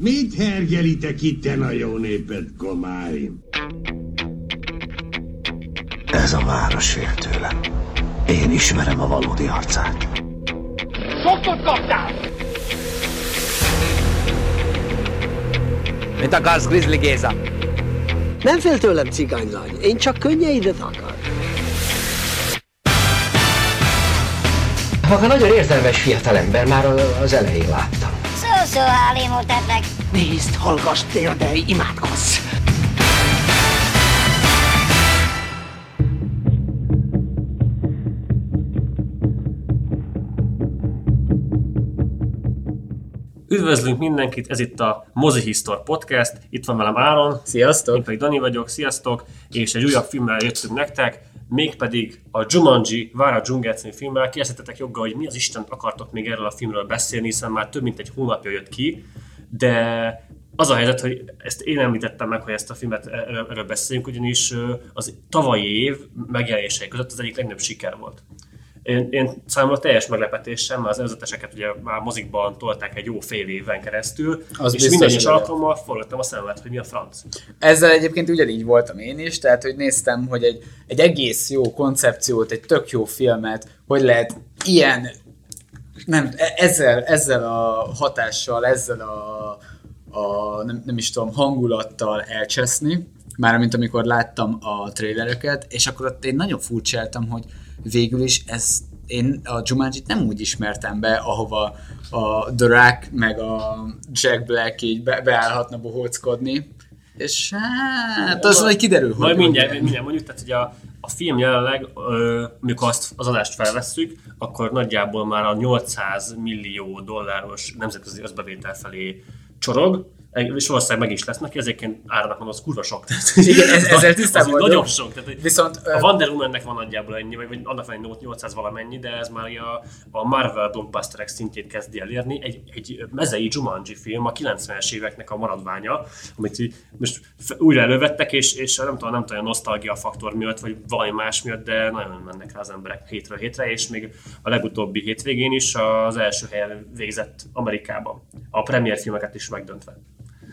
Mit hergelitek itten a jó népet, komáim? Ez a város fél tőlem. Én ismerem a valódi arcát. Sokot kaptál! Mit akarsz, Grizzly Géza? Nem fél tőlem, cigánylány. Én csak könnyeidet akar. Maga nagyon érzelmes fiatalember, már az elején láttam. Szó-szó, Hálimótetnek. Nézd, hallgass, térdelj, imádkozz! Üdvözlünk mindenkit, ez itt a Mozi Histor Podcast, itt van velem Áron, Sziasztok! én pedig Dani vagyok, sziasztok, és egy újabb filmmel jöttünk nektek, mégpedig a Jumanji, Vára Dzsungel című filmmel. Kérdeztetek joggal, hogy mi az Isten akartok még erről a filmről beszélni, hiszen már több mint egy hónapja jött ki, de az a helyzet, hogy ezt én említettem meg, hogy ezt a filmet erről, erről beszéljünk, ugyanis az tavalyi év megjelenései között az egyik legnagyobb siker volt. Én, én számomra teljes meglepetésem, mert az előzeteseket ugye már mozikban tolták egy jó fél éven keresztül, Az és minden is alkalommal forgattam a szememet, hogy mi a franc. Ezzel egyébként ugyanígy voltam én is, tehát hogy néztem, hogy egy, egy egész jó koncepciót, egy tök jó filmet, hogy lehet ilyen, nem, e- ezzel, ezzel a hatással, ezzel a, a nem, nem is tudom, hangulattal elcseszni, már mint amikor láttam a trailereket, és akkor ott én nagyon furcsáltam, hogy végül is ez én a Jumanji-t nem úgy ismertem be, ahova a The Rock meg a Jack Black így be, beállhatna bohóckodni, és hát az majd kiderül, Majd hogy mindjárt, milyen. mindjárt mondjuk, tehát hogy a, a film jelenleg, ö, amikor azt az adást felvesszük, akkor nagyjából már a 800 millió dolláros nemzetközi összbevétel felé csorog, és valószínűleg meg is lesz neki, ezért árnak mondom, az kurva sok. Tehát, Igen, ez- ezzel tisztában vagyok. Nagyon sok. Tehát, Viszont, a Wonder Womannek van nagyjából ennyi, vagy, vagy annak van egy 800 valamennyi, de ez már a, a Marvel blockbusterek szintjét kezdi elérni. Egy, egy mezei Jumanji film, a 90-es éveknek a maradványa, amit így most újra elővettek, és, és nem tudom, nem tudom, a nosztalgia faktor miatt, vagy valami más miatt, de nagyon mennek rá az emberek hétről hétre, és még a legutóbbi hétvégén is az első helyen végzett Amerikában. A premier filmeket is megdöntve.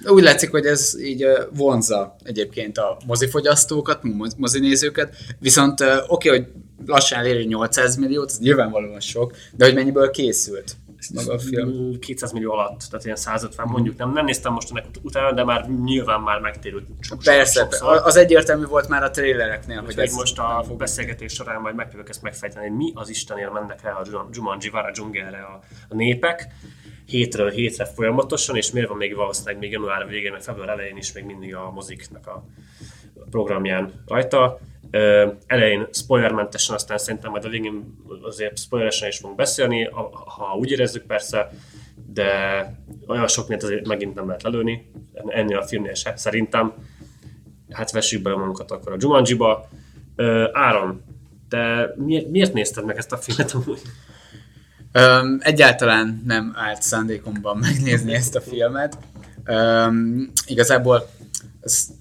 Úgy látszik, hogy ez így vonza egyébként a mozifogyasztókat, moz- mozinézőket, viszont oké, hogy lassan eléri 800 milliót, ez nyilvánvalóan sok, de hogy mennyiből készült maga a film? 200 millió alatt, tehát ilyen 150 mondjuk. Nem, nem néztem most ennek ut- utána, de már nyilván már megtérült sok, Persze, sokszor. az egyértelmű volt már a trailereknél, hogy Úgyhogy ez most a fog- beszélgetés során majd meg fogjuk ezt megfejteni, hogy mi az Istenért mennek rá a Jum- Jumanji Vara dzsungelre a, a népek, hétről hétre folyamatosan, és miért van még valószínűleg még január végén, meg február elején is még mindig a moziknak a programján rajta. Ö, elején spoilermentesen, aztán szerintem majd a végén azért spoileresen is fogunk beszélni, ha, úgy érezzük persze, de olyan sok mindent azért megint nem lehet lelőni, ennél a filmnél se, szerintem. Hát vessük bele magunkat akkor a Jumanji-ba. Áron, te miért, miért nézted meg ezt a filmet amúgy? Öm, egyáltalán nem állt szándékomban megnézni ezt a filmet. Öm, igazából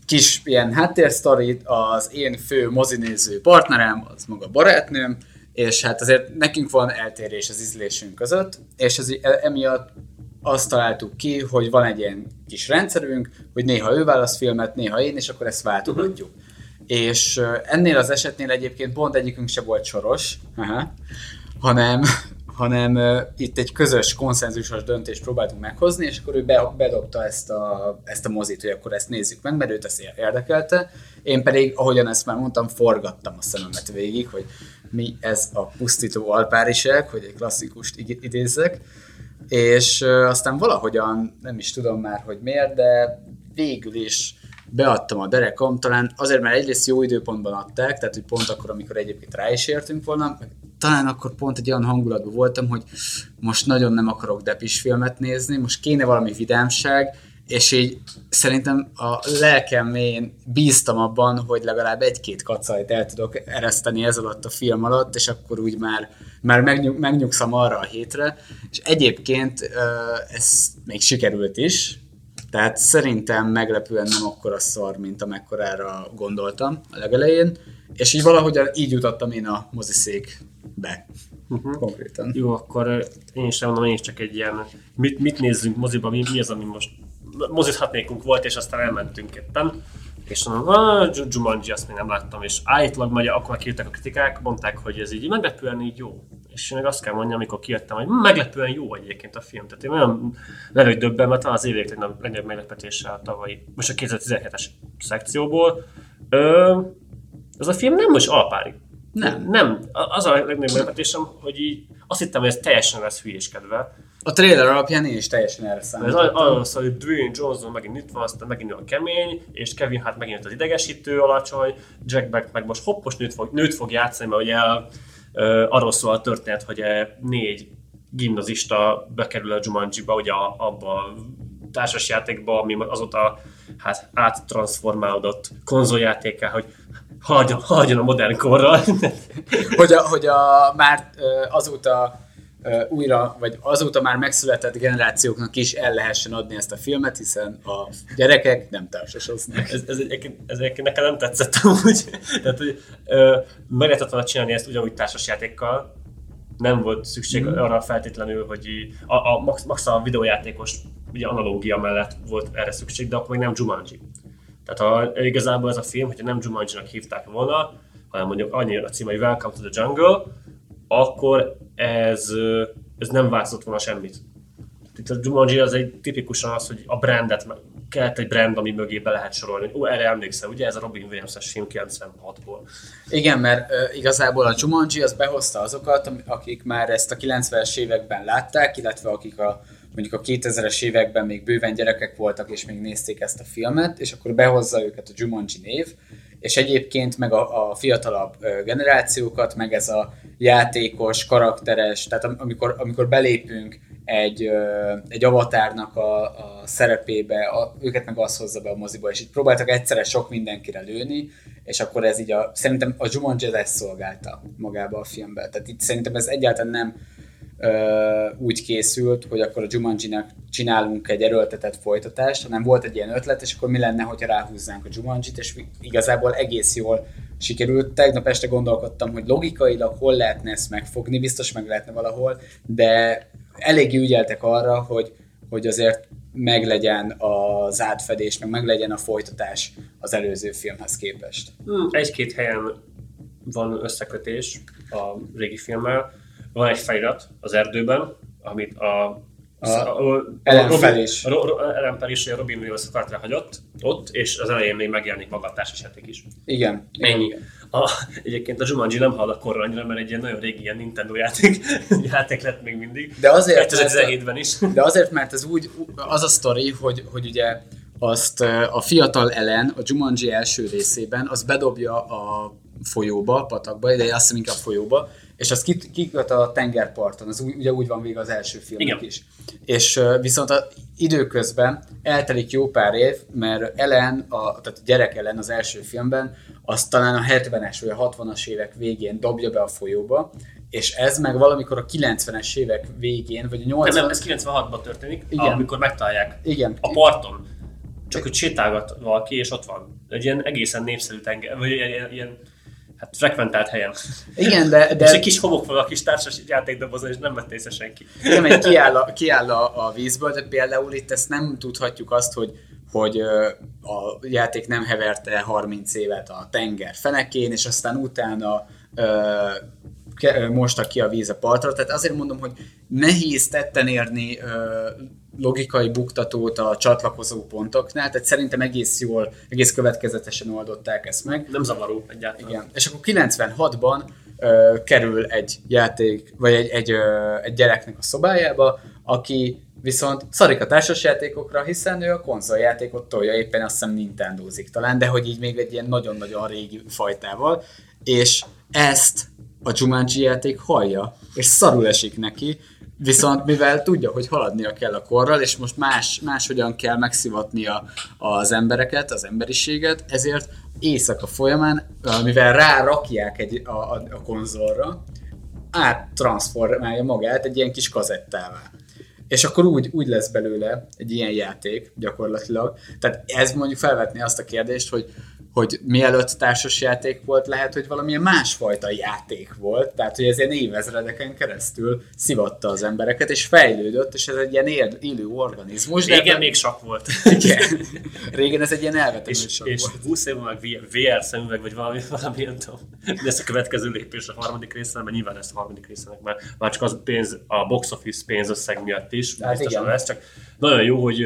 kis ilyen háttérsztorit, az én fő mozinéző partnerem, az maga barátnőm, és hát azért nekünk van eltérés az ízlésünk között, és ez, emiatt azt találtuk ki, hogy van egy ilyen kis rendszerünk, hogy néha ő választ filmet, néha én, és akkor ezt váltogatjuk. És ö, ennél az esetnél egyébként pont egyikünk se volt soros, aha, hanem, hanem ö, itt egy közös konszenzusos döntést próbáltunk meghozni, és akkor ő be, bedobta ezt a, ezt a mozit, hogy akkor ezt nézzük meg, mert őt ez érdekelte. Én pedig, ahogyan ezt már mondtam, forgattam a szememet végig, hogy mi ez a pusztító alpáriság, hogy egy klasszikust idézzek. És ö, aztán valahogyan, nem is tudom már, hogy miért, de végül is beadtam a derekom, talán azért, mert egyrészt jó időpontban adták, tehát hogy pont akkor, amikor egyébként rá is értünk volna, meg talán akkor pont egy olyan hangulatban voltam, hogy most nagyon nem akarok depis filmet nézni, most kéne valami vidámság, és így szerintem a lelkem mélyén bíztam abban, hogy legalább egy-két kacajt el tudok ereszteni ez alatt a film alatt, és akkor úgy már, már megnyug, megnyugszom arra a hétre, és egyébként ez még sikerült is, tehát szerintem meglepően nem akkora szar, mint amekkorára gondoltam a legelején, és így valahogy így jutottam én a moziszékbe. Uh-huh. Konkrétan. Jó, akkor én is mondom, én is csak egy ilyen, mit, mit nézzünk moziba, mi, mi az, ami most mozithatnékunk volt, és aztán elmentünk éppen. És mondom, ah, Ju- Jumanji, azt még nem láttam, és állítólag majd akkor kijöttek a kritikák, mondták, hogy ez így meglepően így jó. És én meg azt kell mondjam, amikor kijöttem, hogy meglepően jó egyébként a film. Tehát én olyan levőtt döbben, mert talán az év legnagyobb meglepetése a tavalyi, most a 2017-es szekcióból. Ö, ez a film nem most alpári. Nem. Nem. A- Az a legnagyobb meglepetésem, hogy így azt hittem, hogy ez teljesen lesz hülyéskedve. A trailer alapján én is teljesen erre ez számítottam. arról szól, hogy Dwayne Johnson megint itt van, aztán megint olyan kemény, és Kevin Hart megint az idegesítő alacsony, Jack Black meg most hoppos nőt fog, nőt fog játszani, mert ugye ö, arról szól a történet, hogy négy gimnazista bekerül a Jumanji-ba, ugye a- abba a társasjátékba, ami azóta hát áttransformálódott konzoljátéká, hogy haladjon, haladjon a modern korral. hogy a, hogy a már azóta újra, vagy azóta már megszületett generációknak is el lehessen adni ezt a filmet, hiszen a gyerekek nem társasoznak. ez, ez, egyébként, ez egyébként nekem nem tetszett amúgy. Tehát, hogy ö, meg lehetett volna csinálni ezt ugyanúgy társasjátékkal, nem volt szükség mm. arra feltétlenül, hogy a, a max, max a videójátékos ugye analógia mellett volt erre szükség, de akkor még nem Jumanji. Tehát ha igazából ez a film, hogyha nem Jumanji-nak hívták volna, hanem mondjuk annyi a cím, hogy Welcome to the Jungle, akkor ez, ez nem változott volna semmit. Itt a Jumanji az egy tipikusan az, hogy a brandet, kellett egy brand, ami mögé be lehet sorolni. Ó, erre emlékszel, ugye ez a Robin Williams-es film 96-ból. Igen, mert ö, igazából a Jumanji az behozta azokat, akik már ezt a 90-es években látták, illetve akik a mondjuk a 2000-es években még bőven gyerekek voltak, és még nézték ezt a filmet, és akkor behozza őket a Jumanji név, és egyébként meg a, a fiatalabb generációkat, meg ez a játékos, karakteres, tehát am- amikor, amikor belépünk egy, egy avatárnak a, a szerepébe, a, őket meg azt hozza be a moziba, és itt próbáltak egyszerre sok mindenkire lőni, és akkor ez így a, szerintem a Jumanji ez ezt szolgálta magába a filmbe. Tehát itt szerintem ez egyáltalán nem úgy készült, hogy akkor a Jumanji-nak csinálunk egy erőltetett folytatást, hanem volt egy ilyen ötlet, és akkor mi lenne, hogyha ráhúznánk a Jumanjit, és igazából egész jól sikerült. Tegnap este gondolkodtam, hogy logikailag hol lehetne ezt megfogni, biztos meg lehetne valahol, de eléggé ügyeltek arra, hogy, hogy azért meglegyen az átfedés, meg meglegyen a folytatás az előző filmhez képest. Hmm, Egy-két helyen van összekötés a régi filmmel. Van egy felirat az erdőben, amit a A a- a- Robin- Williams kartra hagyott ott, és az elején még megjelenik maga a társasjáték is. Igen. Ennyi. igen. A, egyébként a Jumanji nem hal a korra mert egy ilyen nagyon régi ilyen Nintendo játék, játék lett még mindig. De azért, mert- 2017-ben is. De azért, mert ez úgy, az a sztori, hogy, hogy ugye azt a fiatal Ellen a Jumanji első részében, az bedobja a folyóba, patakba, de azt hiszem inkább folyóba, és az kiköt a tengerparton, az úgy, ugye úgy van vége az első filmnek Igen. is. És viszont a időközben eltelik jó pár év, mert Ellen, a, tehát a gyerek Ellen az első filmben, azt talán a 70-es vagy a 60-as évek végén dobja be a folyóba, és ez meg valamikor a 90-es évek végén, vagy a 80 Nem, nem, ez 96-ban történik, Igen. amikor megtalálják Igen. a parton. Csak hogy sétálgat valaki, és ott van. Egy ilyen egészen népszerű tenger, vagy ilyen, ilyen hát frekventált helyen. Igen, de, De... És egy kis homokfal a kis társas játékdobozon, és nem vett észre senki. nem, egy kiáll, a, kiáll a, a vízből, de például itt ezt nem tudhatjuk azt, hogy hogy a játék nem heverte 30 évet a tenger fenekén, és aztán utána mostak ki a víz a partra. Tehát azért mondom, hogy nehéz tetten érni logikai buktatót a csatlakozó pontoknál, tehát szerintem egész jól, egész következetesen oldották ezt meg. Nem zavaró egyáltalán. Igen. És akkor 96-ban ö, kerül egy játék, vagy egy, egy, ö, egy gyereknek a szobájába, aki viszont szarik a társasjátékokra, hiszen ő a konzoljátékot tolja, éppen azt hiszem Nintendozik talán, de hogy így még egy ilyen nagyon-nagyon régi fajtával, és ezt a Jumanji játék hallja, és szarul esik neki, viszont mivel tudja, hogy haladnia kell a korral, és most más, máshogyan kell megszivatnia az embereket, az emberiséget, ezért éjszaka folyamán, mivel rárakják egy, a, a, a konzolra, áttransformálja magát egy ilyen kis kazettává. És akkor úgy, úgy lesz belőle egy ilyen játék gyakorlatilag. Tehát ez mondjuk felvetné azt a kérdést, hogy, hogy mielőtt társasjáték volt, lehet, hogy valamilyen másfajta játék volt, tehát hogy ez ilyen évezredeken keresztül szivatta az embereket, és fejlődött, és ez egy ilyen él, élő organizmus. Régen ebben- még sok volt. Igen. Régen ez egy ilyen elvetemű és, sok és volt. 20 év meg VR szemüveg, vagy valami, valami nem tudom. De ez a következő lépés a harmadik részen, mert nyilván ezt a harmadik részének már, már csak az pénz, a box office pénzösszeg miatt is, Hát biztosan igen. lesz, csak nagyon jó, hogy,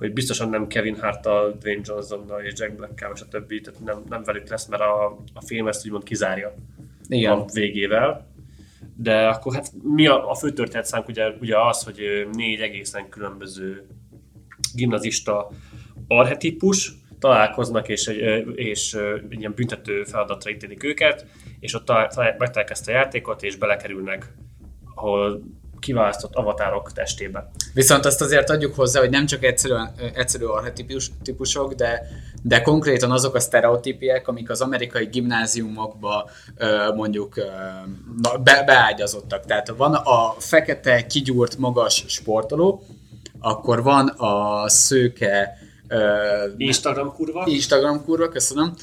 hogy biztosan nem Kevin hart Dwayne Johnsonnal és Jack Black-kel, és a többi, tehát nem, nem velük lesz, mert a, a film ezt úgymond kizárja Igen. a végével. De akkor hát mi a, a fő történetszánk ugye, ugye az, hogy négy egészen különböző gimnazista arhetipus találkoznak, és, egy, és egy ilyen büntető feladatra ítélik őket, és ott talál- talál- megtalálják ezt a játékot, és belekerülnek, ahol kiválasztott avatárok testébe. Viszont azt azért adjuk hozzá, hogy nem csak egyszerűen, egyszerű arhetipus, típusok, de, de konkrétan azok a sztereotípiek, amik az amerikai gimnáziumokba mondjuk be, beágyazottak. Tehát van a fekete, kigyúrt, magas sportoló, akkor van a szőke Instagram kurva. Instagram kurva, köszönöm.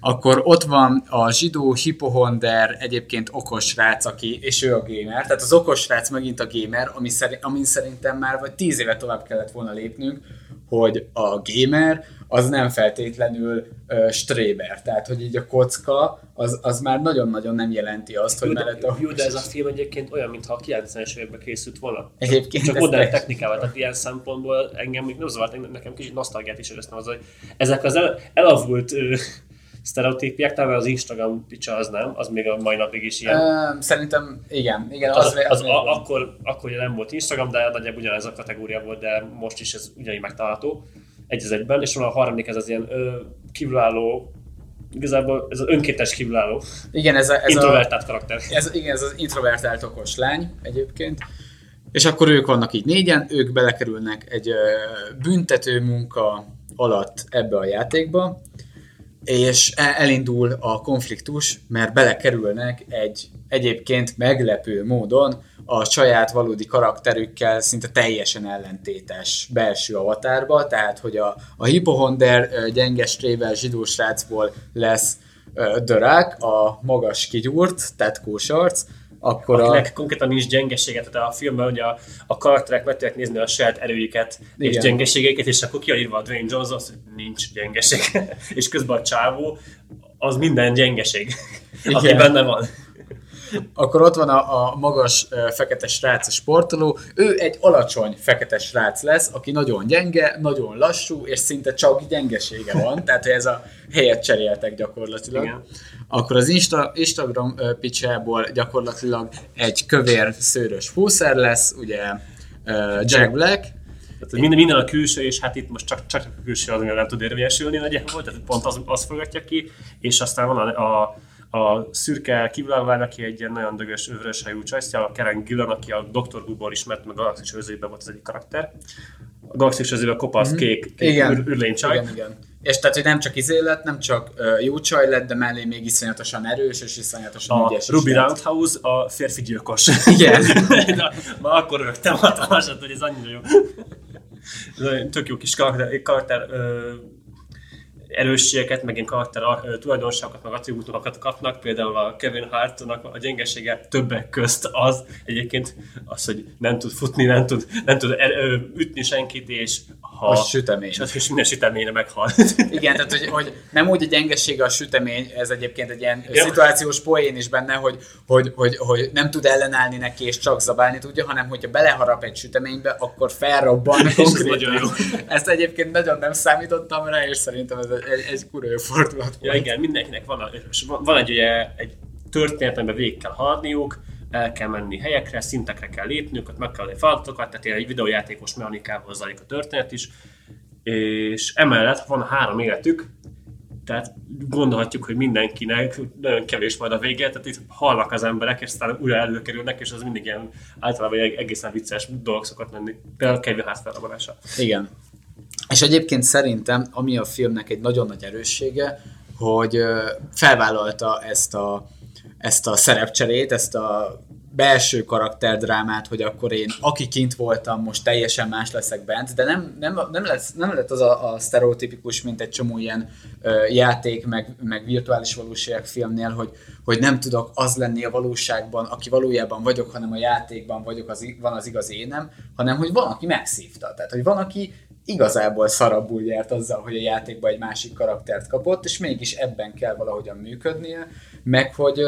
Akkor ott van a zsidó hipohonder, egyébként okos srác, aki, és ő a gamer. Tehát az okos srác megint a gamer, ami szerint, amin szerintem már vagy tíz éve tovább kellett volna lépnünk, hogy a gamer az nem feltétlenül uh, stréber. Tehát, hogy így a kocka, az, az már nagyon-nagyon nem jelenti azt, hogy Jó, de, mellett a... jó, de ez a film egyébként olyan, mintha a 90-es években készült volna. Egyébként Csak modern technikával, tehát ilyen szempontból engem még nem zavart, nekem kicsit nosztalgiát is éreztem az, hogy ezek az el, elavult ö, sztereotípiák, talán az Instagram picsa az nem, az még a mai napig is ilyen. Ö, szerintem igen, igen, az, az, az, az, a, akkor, akkor nem volt Instagram, de nagyjából ugyanez a kategória volt, de most is ez ugyanígy megtalálható egy az egyben, és van a harmadik, ez az ilyen ö, kívülálló, igazából ez az önkéntes kívülálló, igen, ez, a, ez a, introvertált karakter. Ez, igen, ez az introvertált okos lány egyébként. És akkor ők vannak így négyen, ők belekerülnek egy ö, büntető munka alatt ebbe a játékba, és e- elindul a konfliktus, mert belekerülnek egy egyébként meglepő módon a saját valódi karakterükkel szinte teljesen ellentétes belső avatárba, tehát hogy a, a hipohonder ö, gyenge strével zsidó srácból lesz dörák, a magas kigyúrt, tetkós arc, akkor a... akinek konkrétan nincs gyengesége, tehát a filmben ugye a, a karakterek meg tudják nézni a saját erőiket és Igen. gyengeségeiket, és akkor ki van írva a Dwayne Johnson, hogy nincs gyengeség. és közben a csávó, az minden gyengeség, aki Igen. benne van. Akkor ott van a, a magas fekete srác, a sportoló. Ő egy alacsony fekete srác lesz, aki nagyon gyenge, nagyon lassú, és szinte csak gyengesége van. Tehát hogy ez a helyet cseréltek gyakorlatilag. Igen. Akkor az Insta, Instagram picsából gyakorlatilag egy kövér szőrös fúszer lesz, ugye Jack Black, Tehát minden, minden a külső, és hát itt most csak, csak a külső az, ami nem tud érvényesülni nagyjából, tehát pont az, az fogadja ki, és aztán van a, a, a szürke kívülállvány, aki egy ilyen nagyon dögös, övörös hajú csajszja, a Karen Gillan, aki a Dr. Who-ból ismert, meg a Galaxis őzőjében volt az egyik karakter. A Galaxis őzőjében kopasz, kék, kék Igen. ür. Igen, igen. És tehát, hogy nem csak izé lett, nem csak ö, jó csaj lett, de mellé még iszonyatosan erős, és iszonyatosan A ügyes Ruby. Roundhouse a férfi gyilkos. Igen. Na, Már akkor rögtem hatalmasat, hogy ez annyira jó. Tök jó kis karakter, karakter ö, erősségeket, meg ilyen karakter tulajdonságokat, meg attribútumokat kapnak. Például a Kevin Hartnak a gyengesége többek közt az egyébként az, hogy nem tud futni, nem tud, nem tud ütni senkit, és ha... A sütemény. És, és minden süteményre meghal. Igen, tehát hogy, hogy nem úgy a gyengesége a sütemény, ez egyébként egy ilyen Ja. szituációs poén is benne, hogy, hogy, hogy, hogy nem tud ellenállni neki és csak zabálni tudja, hanem hogyha beleharap egy süteménybe, akkor felrobban ez konkrétan. nagyon jó. Ezt egyébként nagyon nem számítottam rá, és szerintem ez egy, egy kurva jó fordulat Ja igen, mindenkinek van, a, van egy, ugye, egy történet, amiben végig kell haladniuk, el kell menni helyekre, szintekre kell lépniük, ott meg kell adni feladatokat, tehát egy videójátékos mechanikával zajlik a történet is, és emellett van három életük, tehát gondolhatjuk, hogy mindenkinek nagyon kevés majd a vége, tehát itt halnak az emberek, és aztán újra előkerülnek, és az mindig ilyen általában egy egészen vicces dolog szokott lenni. Például Kevin Hart felrabolása. Igen. És egyébként szerintem, ami a filmnek egy nagyon nagy erőssége, hogy felvállalta ezt a, ezt a szerepcserét, ezt a belső karakterdrámát, hogy akkor én, aki kint voltam, most teljesen más leszek bent, de nem, nem, nem, lesz, nem lett az a, a sztereotipikus, mint egy csomó ilyen ö, játék, meg, meg virtuális valóságfilmnél, hogy, hogy nem tudok az lenni a valóságban, aki valójában vagyok, hanem a játékban vagyok, az, van az igaz énem, hanem hogy van, aki megszívta. Tehát, hogy van, aki igazából szarabbul járt azzal, hogy a játékban egy másik karaktert kapott, és mégis ebben kell valahogyan működnie, meg hogy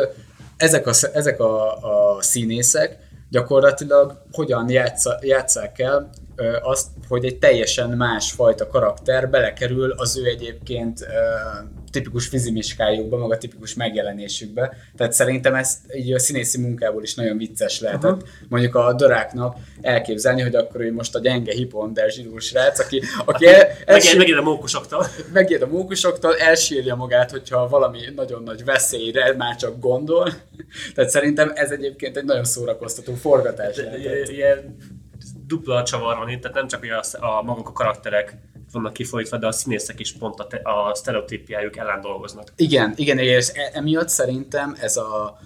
ezek a, ezek a, a színészek gyakorlatilag hogyan játsza, játsszák el azt, hogy egy teljesen más fajta karakter belekerül az ő egyébként tipikus fizimiskájukba, meg a tipikus megjelenésükbe. Tehát szerintem ezt így a színészi munkából is nagyon vicces lehetett. Uh-huh. Mondjuk a Doráknak elképzelni, hogy akkor ő most a gyenge hiponder zsidó srác, aki, aki el, elsír, megijed a mókusoktól. Megijed a mókusoktól, elsírja magát, hogyha valami nagyon nagy veszélyre már csak gondol. Tehát szerintem ez egyébként egy nagyon szórakoztató forgatás. Ilyen dupla csavar van itt, tehát nem csak a, a maguk a karakterek vannak kifolyítva, de a színészek is pont a, te, a sztereotípiájuk ellen dolgoznak. Igen, igen, és e- emiatt szerintem ez a,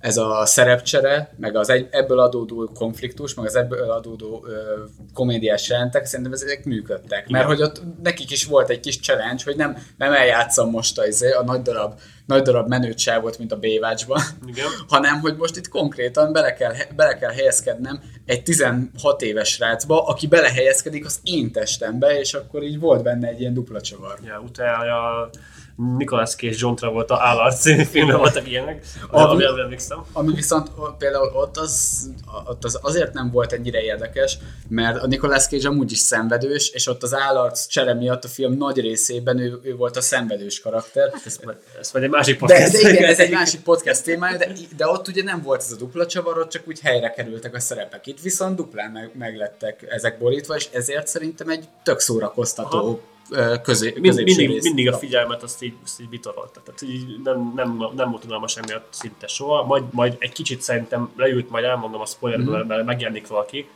ez a szerepcsere, meg az egy, ebből adódó konfliktus, meg az ebből adódó ö, komédiás jelentek, szerintem ezek működtek. Igen. Mert hogy ott nekik is volt egy kis challenge, hogy nem, nem eljátszom most a, izé, a nagy darab nagy darab menőtságot, mint a Bévácsban, hanem hogy most itt konkrétan bele kell, bele kell helyezkednem egy 16 éves srácba, aki belehelyezkedik az én testembe, és akkor így volt benne egy ilyen dupla csavar. Ja, utána Nicolas Cage, John Travolta állat című filmben voltak ilyenek, ami, ami, emlékszem. Ami viszont például ott az, ott az azért nem volt ennyire érdekes, mert a Nicolas Cage amúgy is szenvedős, és ott az állat csere miatt a film nagy részében ő, ő volt a szenvedős karakter. Hát ez, ez vagy egy másik podcast. De, de igen, ez egy másik podcast témája, de, de ott ugye nem volt ez a dupla csavar, ott csak úgy helyre kerültek a szerepek. Itt viszont duplán meg, meglettek ezek borítva, és ezért szerintem egy tök szórakoztató Aha közé, Mind, mindig, mindig a figyelmet azt így, azt így vitorolta. Tehát így nem, nem, nem volt unalmas semmi szinte soha. Majd, majd egy kicsit szerintem leült, majd elmondom a spoilerből, mm-hmm. mert megjelenik valaki,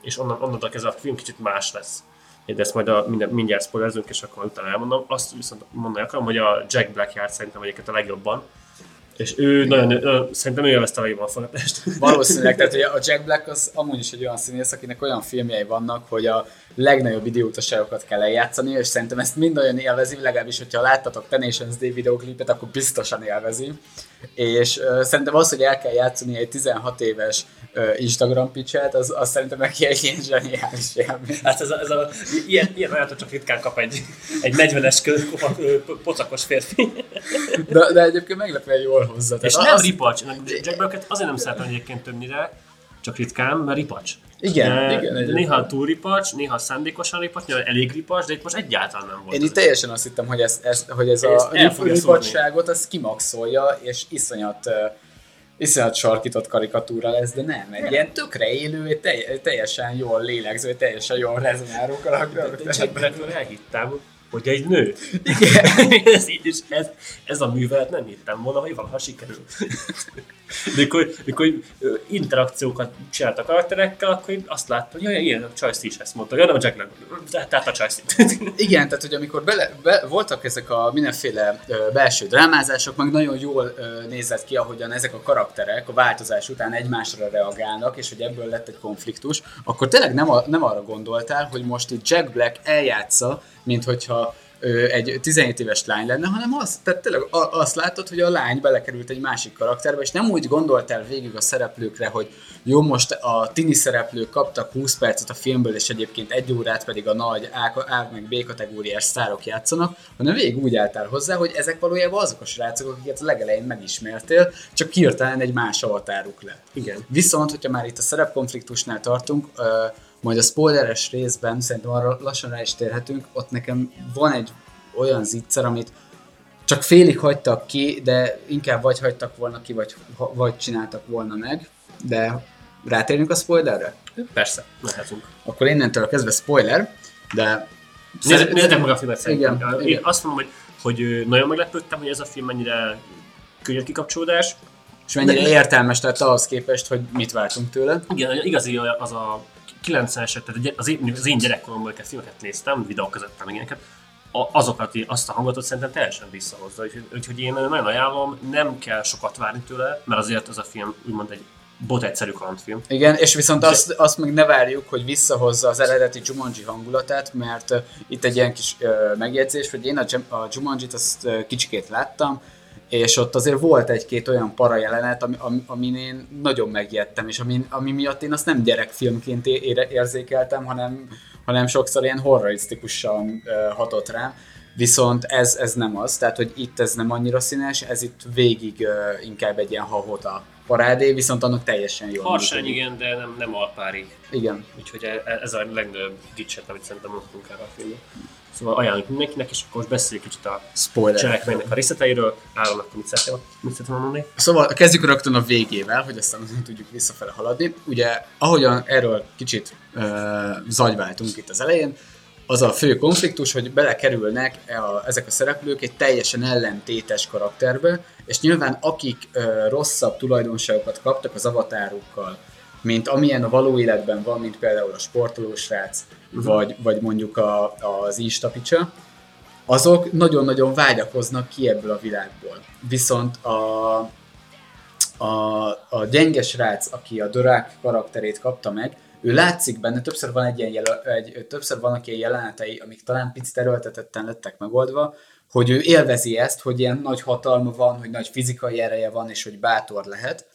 és onnan, onnantól kezdve a film kicsit más lesz. De ezt majd a, minden, mindjárt spoilerzünk, és akkor utána elmondom. Azt viszont mondani akarom, hogy a Jack Black járt szerintem egyébként a legjobban és ő nagyon, nagyon szerintem ő élvezte a a forgatást. Valószínűleg, tehát hogy a Jack Black az amúgy is egy olyan színész, akinek olyan filmjei vannak, hogy a legnagyobb idiótaságokat kell eljátszani, és szerintem ezt mind olyan élvezi, legalábbis, hogyha láttatok Tenacious D videoklipet, akkor biztosan élvezi. És uh, szerintem az, hogy el kell játszani egy 16 éves Instagram pitchet, az, az szerintem neki egy ilyen zseniális élmény. Hát ez a, ez a, ilyen, ilyen olyan, csak ritkán kap egy, egy 40-es pocakos férfi. De, de egyébként meglepően jól hozza. És nem az... ripacs. Jack Black-et azért nem szeretem egyébként többnyire, csak ritkán, mert ripacs. Igen, de igen. Egyébként. Néha túl ripacs, néha szándékosan ripacs, néha elég ripacs, de itt most egyáltalán nem volt. Én itt teljesen azt hittem, hogy ez, ez, hogy ez a ripacsságot az kimaxolja, és iszonyat uh, iszonyat sarkított karikatúra lesz, de nem, egy ilyen tökre élő, teljesen jól lélegző, teljesen jól rezonáló karakter. De, de, de csak elhittem, hogy egy nő. Igen. ez, és ez, ez a művelet nem hittem volna, hogy valaha sikerül. Mikor, mikor interakciókat csinált a karakterekkel, akkor én azt láttam, hogy ilyen a Csajsz is ezt mondta, ja, nem a Jack tehát a Csajsz. Igen, tehát hogy amikor bele, be, voltak ezek a mindenféle ö, belső drámázások, meg nagyon jól ö, nézett ki, ahogyan ezek a karakterek a változás után egymásra reagálnak, és hogy ebből lett egy konfliktus, akkor tényleg nem, a, nem arra gondoltál, hogy most itt Jack Black eljátsza, mint hogyha egy 17 éves lány lenne, hanem azt, tehát tényleg azt látod, hogy a lány belekerült egy másik karakterbe, és nem úgy gondoltál végig a szereplőkre, hogy jó, most a tini szereplők kaptak 20 percet a filmből, és egyébként egy órát pedig a nagy A, A meg B kategóriás sztárok játszanak, hanem végig úgy álltál hozzá, hogy ezek valójában azok a srácok, akiket a legelején megismertél, csak hirtelen egy más avatáruk lett. Igen. Viszont, hogyha már itt a szerepkonfliktusnál tartunk, majd a spoileres részben, szerintem arra lassan rá is térhetünk, ott nekem van egy olyan zicser, amit csak félig hagytak ki, de inkább vagy hagytak volna ki, vagy, vagy csináltak volna meg, de rátérünk a spoilerre? Persze, mehetünk. Akkor innentől kezdve spoiler, de... Nézzétek meg a filmet szerintem. Igen, Én igen. azt mondom, hogy, hogy nagyon meglepődtem, hogy ez a film mennyire könnyű kikapcsolódás. És mennyire de, értelmes tehát ahhoz képest, hogy mit vártunk tőle. Igen, igazi az a 90-es, tehát az én, az én gyerekkoromban a filmeket néztem, videók között, meg ilyeneket, azokat, azt a hangot szerintem teljesen visszahozza. Úgyhogy, úgyhogy én nagyon ajánlom, nem kell sokat várni tőle, mert azért az a film úgymond egy bot egyszerű kalandfilm. Igen, és viszont azt, azt meg ne várjuk, hogy visszahozza az eredeti Jumanji hangulatát, mert uh, itt egy ilyen kis uh, megjegyzés, hogy én a, Jum- a Jumanjit azt uh, kicsikét láttam, és ott azért volt egy-két olyan para jelenet, ami, ami, amin én nagyon megijedtem, és ami, ami miatt én azt nem gyerekfilmként ére, érzékeltem, hanem, hanem sokszor ilyen horrorisztikusan uh, hatott rám. Viszont ez, ez nem az, tehát hogy itt ez nem annyira színes, ez itt végig uh, inkább egy ilyen hahota parádé, viszont annak teljesen jó. Harsány igen, de nem, nem alpári. Igen. Úgyhogy e- e- ez a legnagyobb dicset, amit szerintem mondtunk erre a filmre. Szóval ajánljuk mindenkinek, és akkor most beszéljük kicsit a Spoiler. cselekménynek a részleteiről. Áron, akkor mit szeretnél, mit szeretnél mondani? Szóval kezdjük rögtön a végével, hogy aztán nem tudjuk visszafele haladni. Ugye, ahogyan erről kicsit uh, zagyváltunk itt az elején, az a fő konfliktus, hogy belekerülnek a, ezek a szereplők egy teljesen ellentétes karakterbe, és nyilván akik uh, rosszabb tulajdonságokat kaptak az avatárukkal, mint amilyen a való életben van, mint például a sportolósrác, uh-huh. vagy, vagy mondjuk a, az instapicsa, azok nagyon-nagyon vágyakoznak ki ebből a világból. Viszont a, a, a gyenge srác, aki a Dorák karakterét kapta meg, ő látszik benne, többször van egy ilyen jel- egy, többször vannak ilyen jelenetei, amik talán picit erőltetetten lettek megoldva, hogy ő élvezi ezt, hogy ilyen nagy hatalma van, hogy nagy fizikai ereje van, és hogy bátor lehet.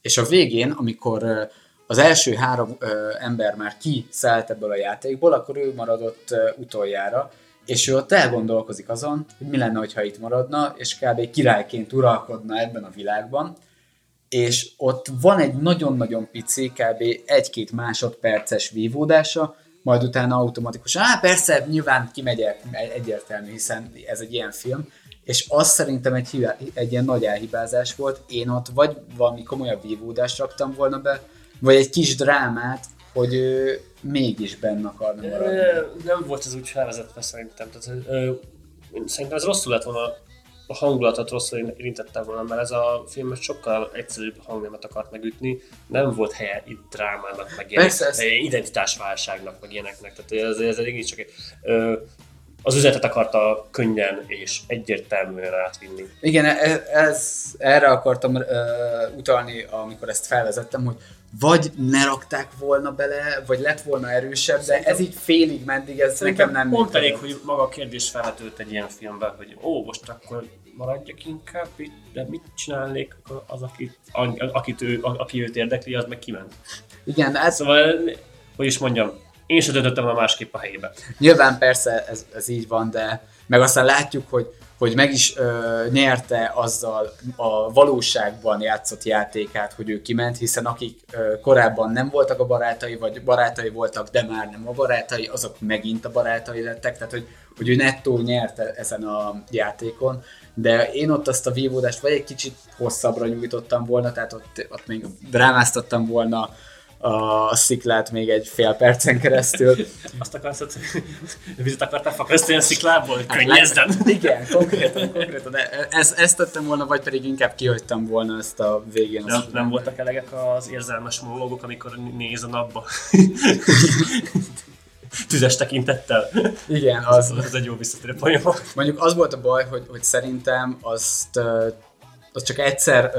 És a végén, amikor az első három ö, ember már kiszállt ebből a játékból, akkor ő maradott ö, utoljára, és ő ott elgondolkozik azon, hogy mi lenne, ha itt maradna, és kb. királyként uralkodna ebben a világban, és ott van egy nagyon-nagyon pici, kb. egy-két másodperces vívódása, majd utána automatikusan, á persze, nyilván kimegyek, egyértelmű, hiszen ez egy ilyen film, és az szerintem egy, hibá, egy ilyen nagy elhibázás volt, én ott vagy valami komolyabb vívódást raktam volna be, vagy egy kis drámát, hogy ő mégis benne akarna maradni. Ö, Nem volt ez úgy felvezetve szerintem. Tehát, ö, szerintem ez rosszul lett volna, a hangulatot rosszul érintette volna, mert ez a film sokkal egyszerűbb hangnemet akart megütni. Nem volt helye itt drámának, meg ilyen Persze, ez- identitásválságnak, meg ilyeneknek. Tehát ez, ez egy csak egy, ö, az üzenetet akarta könnyen és egyértelműen átvinni. Igen, e- ez, erre akartam uh, utalni, amikor ezt felvezettem, hogy vagy ne rakták volna bele, vagy lett volna erősebb, de ez így félig meddig, ez nekem nem Pont elég, hogy maga a kérdés felvetődött egy ilyen filmben, hogy ó, most akkor maradjak inkább itt, de mit csinálnék az, akit, akit ő, aki őt érdekli, az meg kiment. Igen, ez Szóval, hogy is mondjam, én sem döntöttem a másképp a helyébe. nyilván persze ez, ez így van, de meg aztán látjuk, hogy, hogy meg is ö, nyerte azzal a valóságban játszott játékát, hogy ő kiment, hiszen akik ö, korábban nem voltak a barátai, vagy barátai voltak, de már nem a barátai, azok megint a barátai lettek, tehát hogy, hogy ő nettó nyerte ezen a játékon, de én ott azt a vívódást vagy egy kicsit hosszabbra nyújtottam volna, tehát ott, ott még drámáztattam volna a sziklát még egy fél percen keresztül. Azt akarsz, hogy vizet akartál fakrasztani a sziklából? Könnyezden! Igen, konkrétan, konkrétan. De Ez, ezt tettem volna, vagy pedig inkább kihagytam volna ezt a végén. Nem, nem voltak elegek az érzelmes monológok, amikor néz a napba? Tüzes tekintettel. Igen, az, Az egy jó visszatérő poén. Mondjuk az volt a baj, hogy, hogy szerintem azt, azt csak egyszer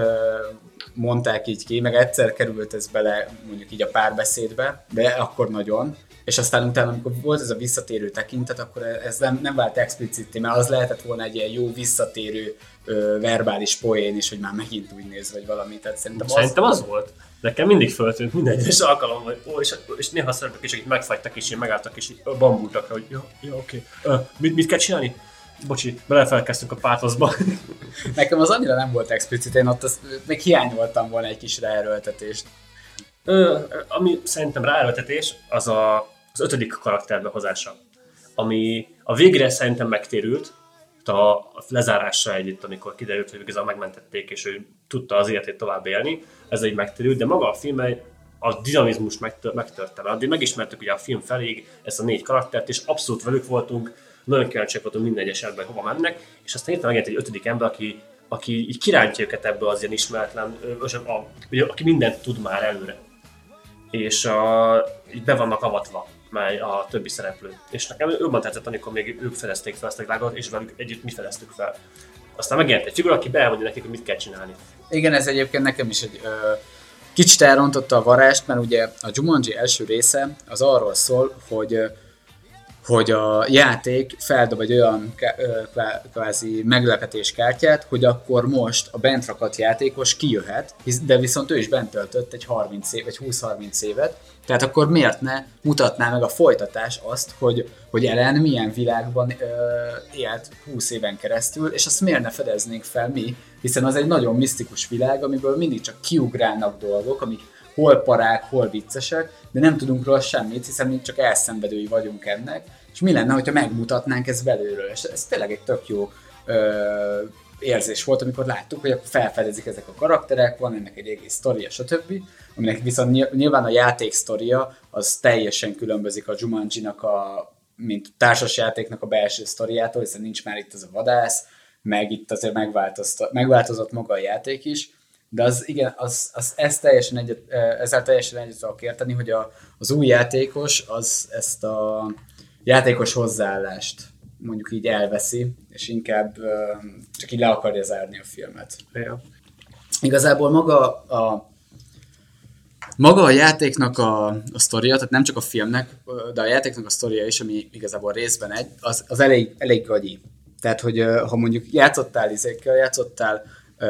mondták így ki, meg egyszer került ez bele mondjuk így a párbeszédbe, de akkor nagyon. És aztán utána, amikor volt ez a visszatérő tekintet, akkor ez nem, nem vált explicitté, mert az lehetett volna egy ilyen jó visszatérő ö, verbális poén is, hogy már megint úgy néz, vagy valami. Tehát szerintem az, Szerintem az volt. Nekem mindig föltűnt minden egyes alkalom, hogy ó, és, és néha szerepek is, akik megfagytak és így megálltak és így bambultak rá, hogy jó, jó, oké. Ö, Mit, mit kell csinálni? Bocsi, belefelkeztünk a pátoszba. Nekem az annyira nem volt explicit, én ott azt, még hiányoltam volna egy kis ráerőltetést. Ö, ami szerintem ráerőltetés, az a, az ötödik karakterbehozása. Ami a végre szerintem megtérült, a, a lezárásra együtt, amikor kiderült, hogy igazából megmentették, és ő tudta az életét tovább élni, ez egy megtérült, de maga a film a dinamizmus megtör, megtörte. Addig megismertük ugye a film feléig ezt a négy karaktert, és abszolút velük voltunk, nagyon kíváncsiak voltunk minden egyes ebben, hova mennek, és aztán hirtelen megjelent egy ötödik ember, aki, aki így kirántja őket ebből az ilyen ismeretlen, ö, a, ugye, aki mindent tud már előre és a, így be vannak avatva már a többi szereplő. És nekem jobban tetszett, amikor még ők fedezték fel ezt a világot, és velük együtt mi fedeztük fel. Aztán megjelent egy figura, aki beelmondja nekik, hogy mit kell csinálni. Igen, ez egyébként nekem is egy ö, kicsit elrontotta a varást, mert ugye a Jumanji első része az arról szól, hogy hogy a játék feldob egy olyan kvázi meglepetéskártyát, hogy akkor most a bent rakadt játékos kijöhet, de viszont ő is bent töltött egy 30 év, vagy 20-30 évet, tehát akkor miért ne mutatná meg a folytatás azt, hogy, hogy Ellen milyen világban ö, élt 20 éven keresztül, és azt miért ne fedeznénk fel mi, hiszen az egy nagyon misztikus világ, amiből mindig csak kiugrálnak dolgok, amik hol parák, hol viccesek, de nem tudunk róla semmit, hiszen mi csak elszenvedői vagyunk ennek, és mi lenne, hogyha megmutatnánk ezt belülről, és ez tényleg egy tök jó ö, érzés volt, amikor láttuk, hogy akkor felfedezik ezek a karakterek, van ennek egy egész sztoria, stb. Aminek viszont nyil- nyilván a játék sztoria az teljesen különbözik a Jumanji-nak a mint társasjátéknak a belső sztoriától, hiszen nincs már itt az a vadász, meg itt azért megváltozott maga a játék is, de az igen, az, az ezt teljesen egyet, ezzel teljesen egyet tudok érteni, hogy a, az új játékos az ezt a játékos hozzáállást mondjuk így elveszi, és inkább csak így le akarja zárni a filmet. Ja. Igazából maga a maga a játéknak a, a sztoria, tehát nem csak a filmnek, de a játéknak a sztoria is, ami igazából részben egy, az, az elég, elég gagyi. Tehát, hogy ha mondjuk játszottál izékkel, játszottál ö,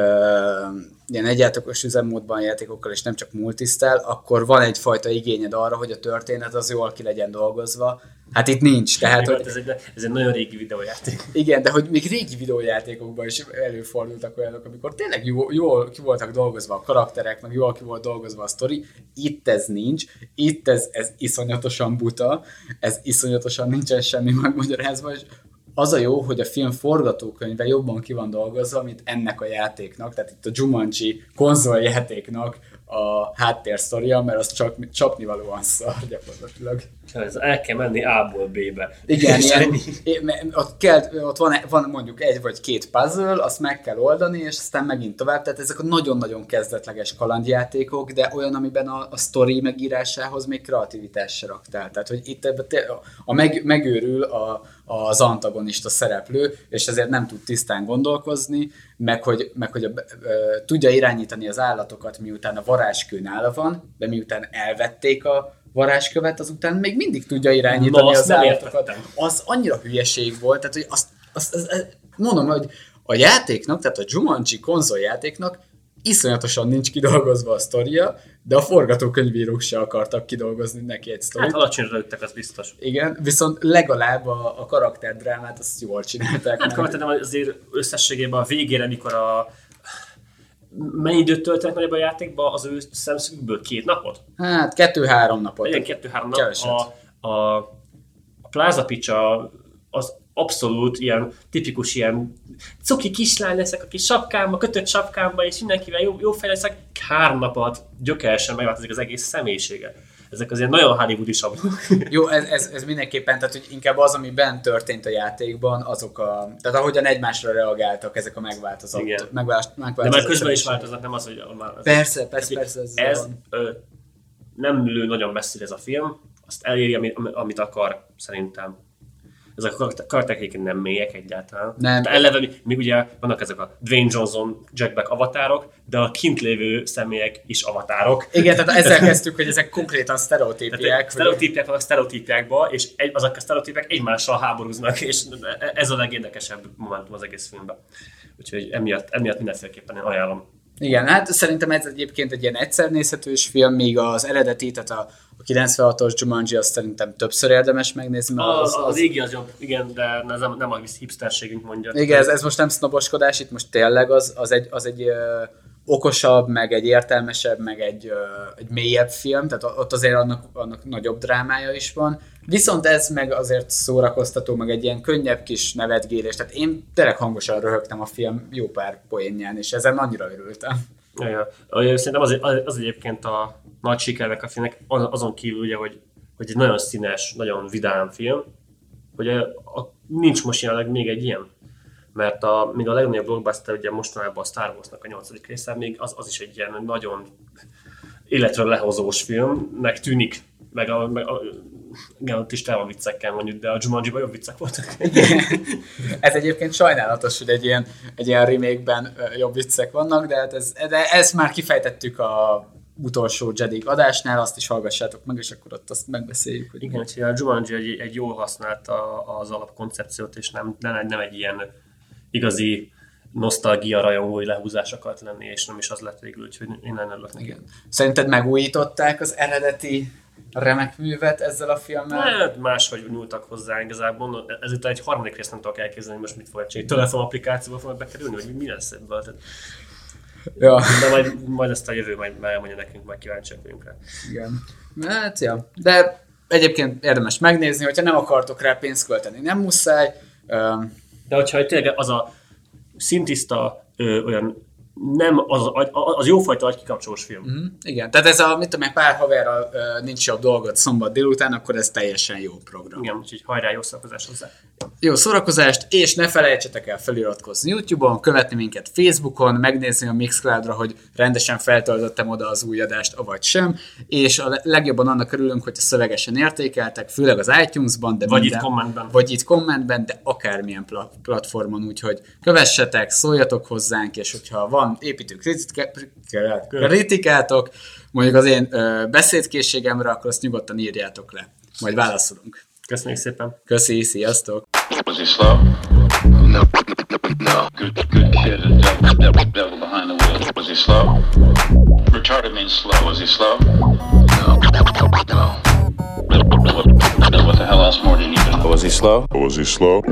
ilyen egyjátékos üzemmódban játékokkal, és nem csak multisztel, akkor van egyfajta igényed arra, hogy a történet az jól ki legyen dolgozva. Hát itt nincs. Tehát, Hát, hogy, ez, egy, ez egy nagyon régi videójáték. igen, de hogy még régi videójátékokban is előfordultak olyanok, amikor tényleg jó, jól ki voltak dolgozva a karakterek, meg jól ki volt dolgozva a sztori. Itt ez nincs, itt ez, ez iszonyatosan buta, ez iszonyatosan nincsen semmi megmagyarázva, és az a jó, hogy a film forgatókönyve jobban ki van dolgozva, mint ennek a játéknak, tehát itt a Jumanji konzoljátéknak a háttérsztoria, mert az csak csapnivalóan szar gyakorlatilag. Ez el kell menni A-ból B-be. Igen, ilyen, me- ott, kell, ott van, van mondjuk egy vagy két puzzle, azt meg kell oldani, és aztán megint tovább. Tehát ezek a nagyon-nagyon kezdetleges kalandjátékok, de olyan, amiben a, a sztori megírásához még kreativitás se raktál. Tehát, hogy itt ebbe te, a, a meg, megőrül a, az antagonista szereplő, és ezért nem tud tisztán gondolkozni, meg hogy, meg, hogy a, ö, tudja irányítani az állatokat, miután a varázskő nála van, de miután elvették a varázskövet, azután még mindig tudja irányítani Na, az állatokat. értettem. Az annyira hülyeség volt, tehát hogy azt, azt, azt, azt mondom, hogy a játéknak, tehát a Jumanji konzoljátéknak iszonyatosan nincs kidolgozva a sztoria, de a forgatókönyvírók se akartak kidolgozni neki egy sztorit. Hát alacsonyra lőttek, az biztos. Igen, viszont legalább a, a karakterdrámát azt jól csinálták. Hát követem azért összességében a végére, mikor a mennyi időt töltenek nagyobb a játékba az ő szemszögükből? Két napot? Hát kettő-három napot. Legyen kettő-három nap. Keveset. A, a, a Plaza Picsa az abszolút ilyen tipikus ilyen cuki kislány leszek a kis sapkámba, kötött sapkámba, és mindenkivel jó, jó fej leszek. Három napot gyökeresen megváltozik az egész személyisége. Ezek azért nagyon hollywoodi sablonok. Jó, ez, ez, ez mindenképpen, tehát hogy inkább az, ami bent történt a játékban, azok a, tehát ahogyan egymásra reagáltak ezek a megváltozott, Igen. megváltozott, De megváltozott már közben is változnak, nem az, hogy már... Persze, persze, persze, ez, ez ö, nem lő nagyon messzire ez a film, azt eléri, amit, amit akar, szerintem. Ezek a karakter- karakterek egyébként nem mélyek egyáltalán. Nem. De eleve, még ugye vannak ezek a Dwayne Johnson, Jack Black avatárok, de a kint lévő személyek is avatárok. Igen, tehát ezzel kezdtük, hogy ezek konkrétan sztereotípiák. Tehát sztereotípiák vannak sztereotípiákba, és egy, azok a sztereotípiák egymással háborúznak, és ez a legérdekesebb momentum az egész filmben. Úgyhogy emiatt, emiatt mindenféleképpen én ajánlom. Igen, hát szerintem ez egyébként egy ilyen egyszer nézhetős film, míg az eredeti, tehát a 96-os Jumanji, azt szerintem többször érdemes megnézni, mert Az, az, az égi az jobb, igen, de nem, nem a hipsterségünk mondja. Igen, ez, ez most nem sznoboskodás, itt most tényleg az, az egy, az egy ö, okosabb, meg egy értelmesebb, meg egy, ö, egy mélyebb film, tehát ott azért annak, annak nagyobb drámája is van. Viszont ez meg azért szórakoztató, meg egy ilyen könnyebb kis nevetgélés, tehát én tényleg hangosan röhögtem a film jó pár poénján, és ezen annyira örültem. Ja, Szerintem az, az, egyébként a nagy sikernek a filmnek, az- azon kívül ugye, hogy, hogy egy nagyon színes, nagyon vidám film, hogy a, a, nincs most jelenleg még egy ilyen. Mert a, még a legnagyobb blockbuster ugye mostanában a Star Wars-nak a nyolcadik része, még az, az is egy ilyen nagyon életről lehozós filmnek tűnik, meg a, meg a igen, ott is tele van viccekkel mondjuk, de a Jumanji-ban jobb viccek voltak. Ez egyébként sajnálatos, hogy egy ilyen, egy ilyen remake-ben jobb viccek vannak, de, hát ez, de ezt már kifejtettük a utolsó Jedi adásnál, azt is hallgassátok meg, és akkor ott azt megbeszéljük. Hogy Igen, hogy a Jumanji egy, egy jól használta az alapkoncepciót, és nem, nem, egy- nem egy ilyen igazi nosztalgia rajongói lehúzás akart lenni, és nem is az lett végül, úgyhogy én örülök neki. Igen. Szerinted megújították az eredeti remek művet ezzel a filmmel? Hát máshogy nyúltak hozzá igazából. Ezután egy harmadik részt nem tudok elképzelni, most mit fogják csinálni. Telefon applikációba fognak bekerülni, vagy mi lesz ebből? Tehát, Ja. de majd, majd ezt a jövő majd elmondja nekünk, majd kíváncsiak vagyunk rá. Igen. Hát, ja. De egyébként érdemes megnézni, hogyha nem akartok rá pénzt költeni, nem muszáj. Öm, De hogyha tényleg az a szintiszta, ö, olyan nem az, az, jófajta agykikapcsolós film. Mm. igen, tehát ez a, mit tudom én, pár haverral nincs jobb dolgot szombat délután, akkor ez teljesen jó program. Igen, úgyhogy hajrá, jó szórakozás hozzá. Jó szórakozást, és ne felejtsetek el feliratkozni YouTube-on, követni minket Facebookon, megnézni a Mixcloud-ra, hogy rendesen feltöltöttem oda az új adást, avagy sem, és a le- legjobban annak örülünk, hogy szövegesen értékeltek, főleg az iTunes-ban, de Vagy itt kommentben. Vagy itt kommentben, de akármilyen pla- platformon, úgyhogy kövessetek, szóljatok hozzánk, és hogyha van építő kritika- kritikátok, mondjuk az én ö, beszédkészségemre, akkor azt nyugodtan írjátok le. Majd válaszolunk. Köszönjük szépen! Köszi, sziasztok! Was he slow? Was he slow? Was he slow?